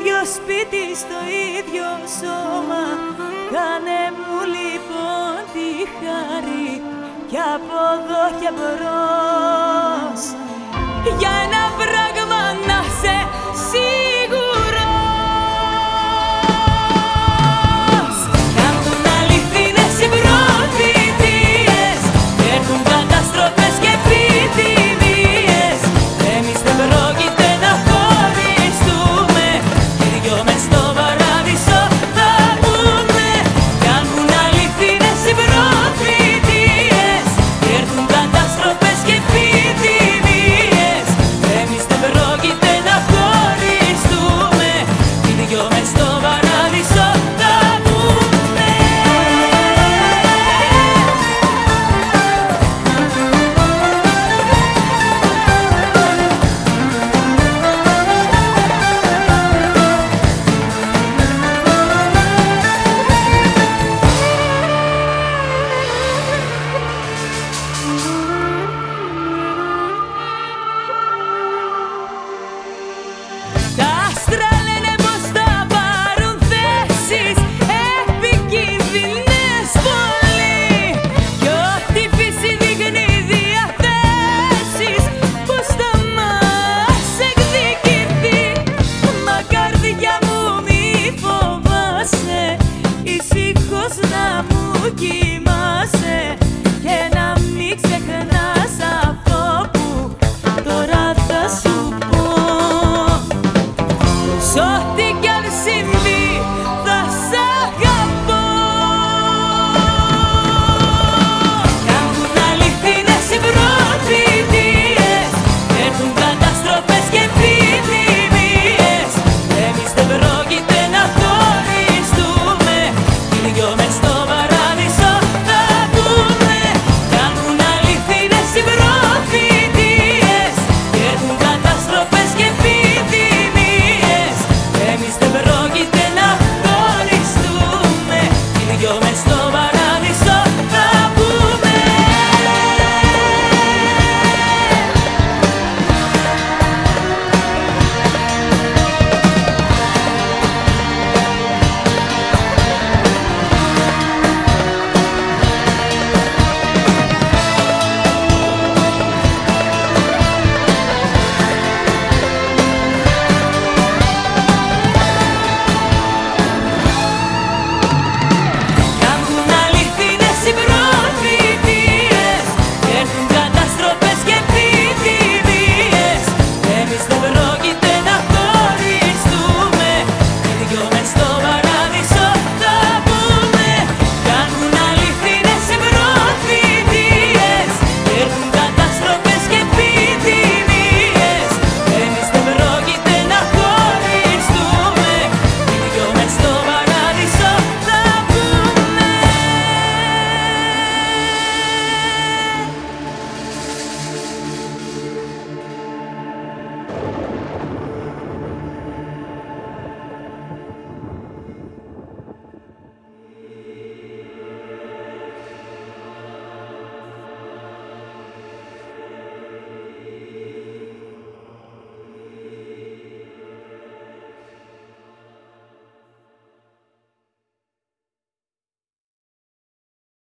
ίδιο σπίτι, στο ίδιο σώμα. Κάνε μου λοιπόν τη χάρη κι από εδώ και μπρος. Για ένα βράγμα